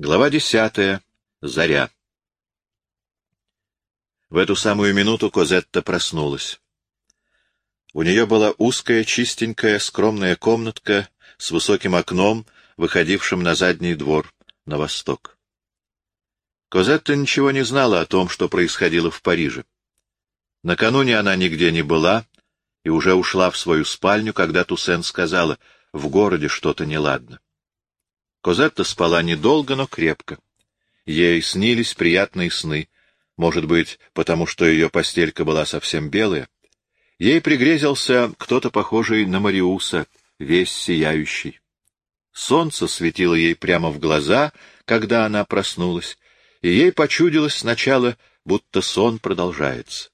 Глава десятая. Заря. В эту самую минуту Козетта проснулась. У нее была узкая, чистенькая, скромная комнатка с высоким окном, выходившим на задний двор, на восток. Козетта ничего не знала о том, что происходило в Париже. Накануне она нигде не была и уже ушла в свою спальню, когда Туссен сказала, в городе что-то неладно. Козетта спала недолго, но крепко. Ей снились приятные сны, может быть, потому что ее постелька была совсем белая. Ей пригрезился кто-то похожий на Мариуса, весь сияющий. Солнце светило ей прямо в глаза, когда она проснулась, и ей почудилось сначала, будто сон продолжается.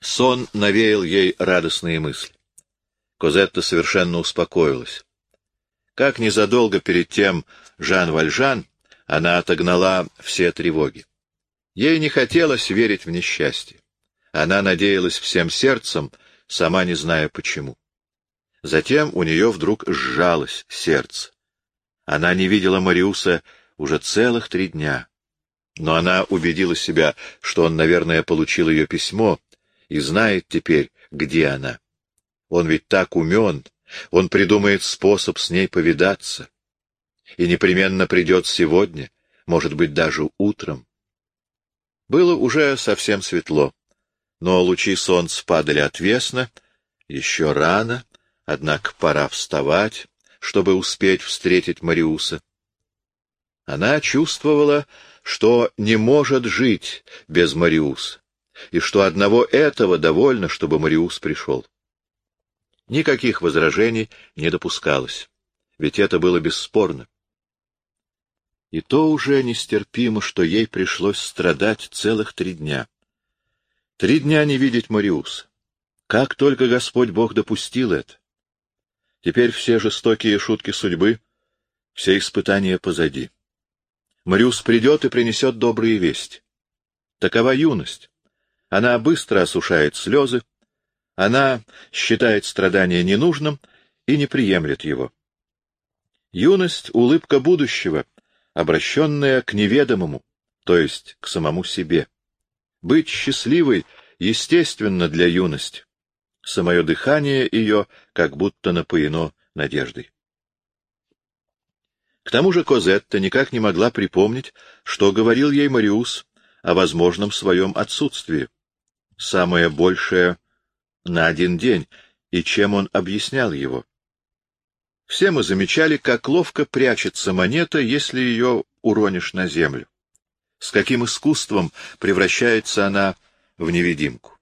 Сон навеял ей радостные мысли. Козетта совершенно успокоилась. Как незадолго перед тем Жан Вальжан, она отогнала все тревоги. Ей не хотелось верить в несчастье. Она надеялась всем сердцем, сама не зная почему. Затем у нее вдруг сжалось сердце. Она не видела Мариуса уже целых три дня. Но она убедила себя, что он, наверное, получил ее письмо и знает теперь, где она. Он ведь так умен, он придумает способ с ней повидаться. И непременно придет сегодня, может быть, даже утром. Было уже совсем светло, но лучи солнца падали отвесно, еще рано, однако пора вставать, чтобы успеть встретить Мариуса. Она чувствовала, что не может жить без Мариуса, и что одного этого довольно, чтобы Мариус пришел. Никаких возражений не допускалось, ведь это было бесспорно. И то уже нестерпимо, что ей пришлось страдать целых три дня. Три дня не видеть Мариуса. Как только Господь Бог допустил это. Теперь все жестокие шутки судьбы, все испытания позади. Мариус придет и принесет добрые вести. Такова юность. Она быстро осушает слезы, она считает страдание ненужным и не приемлет его. Юность — улыбка будущего, обращенная к неведомому, то есть к самому себе. Быть счастливой естественно для юности. Самое дыхание ее как будто напоено надеждой. К тому же Козетта никак не могла припомнить, что говорил ей Мариус о возможном своем отсутствии. Самое большее на один день, и чем он объяснял его. Все мы замечали, как ловко прячется монета, если ее уронишь на землю. С каким искусством превращается она в невидимку.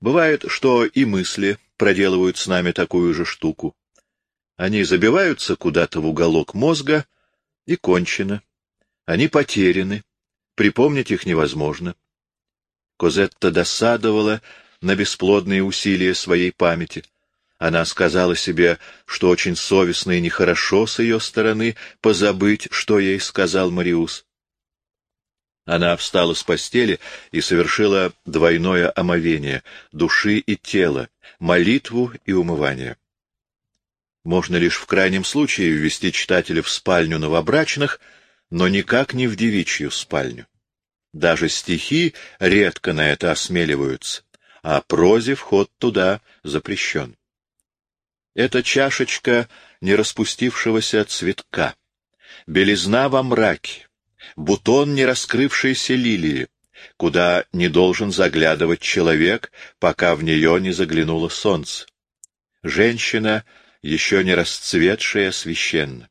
Бывает, что и мысли проделывают с нами такую же штуку. Они забиваются куда-то в уголок мозга, и кончено. Они потеряны, припомнить их невозможно. Козетта досадовала, на бесплодные усилия своей памяти. Она сказала себе, что очень совестно и нехорошо с ее стороны позабыть, что ей сказал Мариус. Она встала с постели и совершила двойное омовение души и тела, молитву и умывание. Можно лишь в крайнем случае ввести читателя в спальню новобрачных, но никак не в девичью спальню. Даже стихи редко на это осмеливаются а прозе вход туда запрещен. Это чашечка не распустившегося цветка, белизна во мраке, бутон не раскрывшейся лилии, куда не должен заглядывать человек, пока в нее не заглянуло солнце. Женщина, еще не расцветшая священно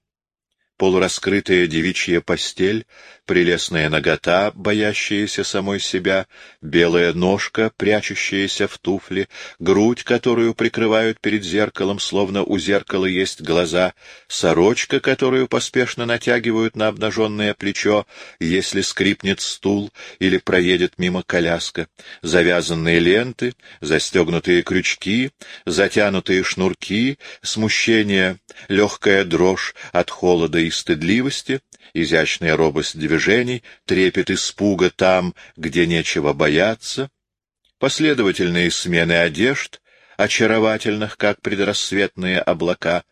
полураскрытая девичья постель, прелестная нагота, боящаяся самой себя, белая ножка, прячущаяся в туфли, грудь, которую прикрывают перед зеркалом, словно у зеркала есть глаза, сорочка, которую поспешно натягивают на обнаженное плечо, если скрипнет стул или проедет мимо коляска, завязанные ленты, застегнутые крючки, затянутые шнурки, смущение, легкая дрожь от холода и стыдливости, изящная робость движений, трепет испуга там, где нечего бояться, последовательные смены одежд, очаровательных, как предрассветные облака.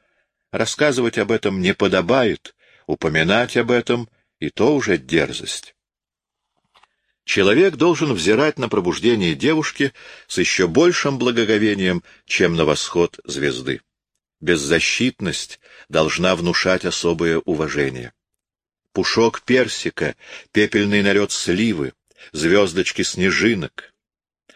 Рассказывать об этом не подобает, упоминать об этом и то уже дерзость. Человек должен взирать на пробуждение девушки с еще большим благоговением, чем на восход звезды. Беззащитность должна внушать особое уважение. Пушок персика, пепельный налет сливы, звездочки снежинок,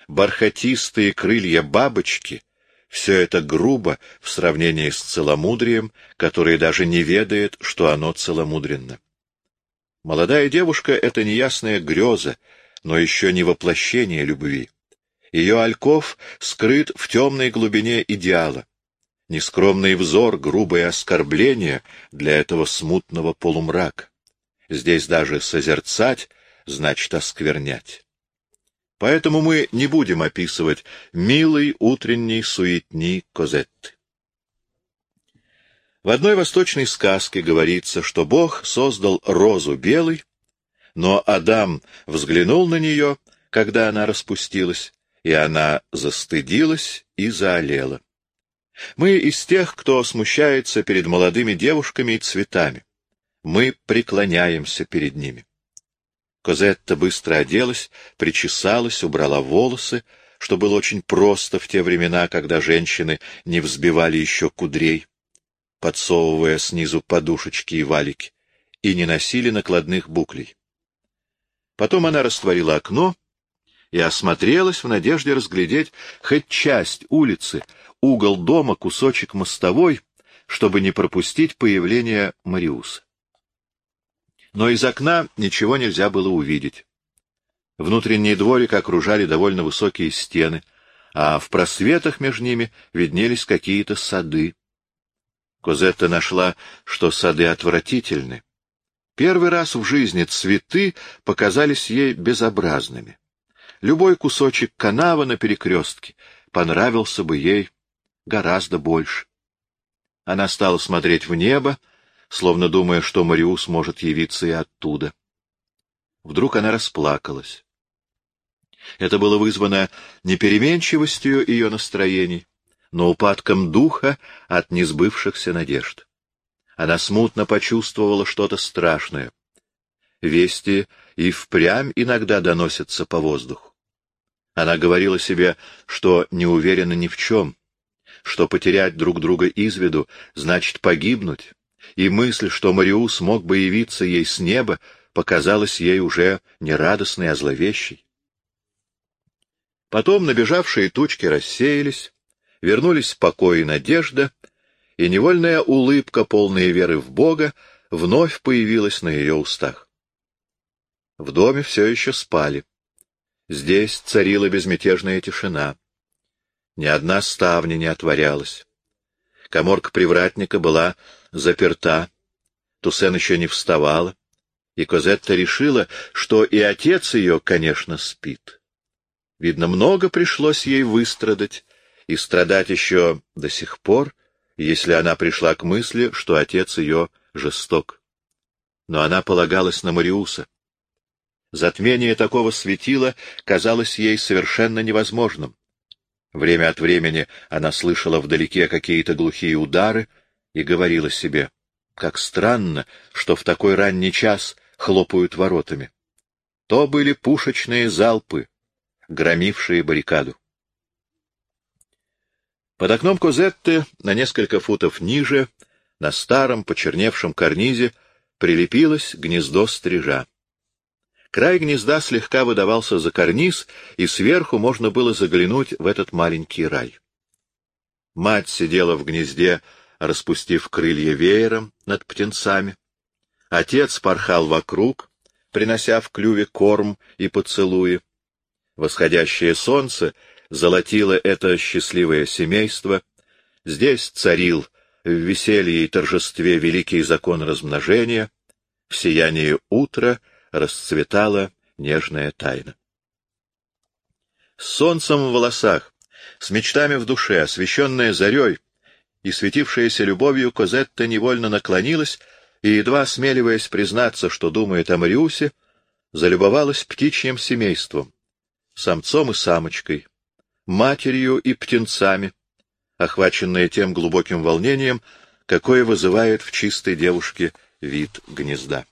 бархатистые крылья бабочки — все это грубо в сравнении с целомудрием, которое даже не ведает, что оно целомудренно. Молодая девушка — это неясная греза, но еще не воплощение любви. Ее альков скрыт в темной глубине идеала. Нескромный взор, грубое оскорбление для этого смутного полумрака. Здесь даже созерцать значит осквернять. Поэтому мы не будем описывать милый утренний суетни Козетты. В одной восточной сказке говорится, что Бог создал розу белой, но Адам взглянул на нее, когда она распустилась, и она застыдилась и заолела. Мы из тех, кто смущается перед молодыми девушками и цветами. Мы преклоняемся перед ними. Козетта быстро оделась, причесалась, убрала волосы, что было очень просто в те времена, когда женщины не взбивали еще кудрей, подсовывая снизу подушечки и валики, и не носили накладных буклей. Потом она растворила окно и осмотрелась в надежде разглядеть хоть часть улицы, угол дома, кусочек мостовой, чтобы не пропустить появление Мариуса. Но из окна ничего нельзя было увидеть. Внутренний дворик окружали довольно высокие стены, а в просветах между ними виднелись какие-то сады. Козетта нашла, что сады отвратительны, Первый раз в жизни цветы показались ей безобразными. Любой кусочек канава на перекрестке понравился бы ей гораздо больше. Она стала смотреть в небо, словно думая, что Мариус может явиться и оттуда. Вдруг она расплакалась. Это было вызвано не переменчивостью ее настроений, но упадком духа от несбывшихся надежд. Она смутно почувствовала что-то страшное. Вести и впрямь иногда доносятся по воздуху. Она говорила себе, что не уверена ни в чем, что потерять друг друга из виду значит погибнуть, и мысль, что Мариус мог бы явиться ей с неба, показалась ей уже не радостной, а зловещей. Потом набежавшие тучки рассеялись, вернулись покой и надежда, и невольная улыбка, полная веры в Бога, вновь появилась на ее устах. В доме все еще спали. Здесь царила безмятежная тишина. Ни одна ставня не отворялась. Коморка привратника была заперта. Туссен еще не вставала, и Козетта решила, что и отец ее, конечно, спит. Видно, много пришлось ей выстрадать, и страдать еще до сих пор — если она пришла к мысли, что отец ее жесток. Но она полагалась на Мариуса. Затмение такого светила казалось ей совершенно невозможным. Время от времени она слышала вдалеке какие-то глухие удары и говорила себе, как странно, что в такой ранний час хлопают воротами. То были пушечные залпы, громившие баррикаду. Под окном Козетты, на несколько футов ниже, на старом почерневшем карнизе, прилепилось гнездо стрижа. Край гнезда слегка выдавался за карниз, и сверху можно было заглянуть в этот маленький рай. Мать сидела в гнезде, распустив крылья веером над птенцами. Отец порхал вокруг, принося в клюве корм и поцелуи. Восходящее солнце золотило это счастливое семейство. Здесь царил в веселье и торжестве великий закон размножения, в сиянии утра расцветала нежная тайна. С солнцем в волосах, с мечтами в душе, освещенная зарей и светившаяся любовью, Козетта невольно наклонилась и, едва смеливаясь признаться, что думает о Мариусе, залюбовалась птичьим семейством, самцом и самочкой, матерью и птенцами, охваченная тем глубоким волнением, какое вызывает в чистой девушке вид гнезда.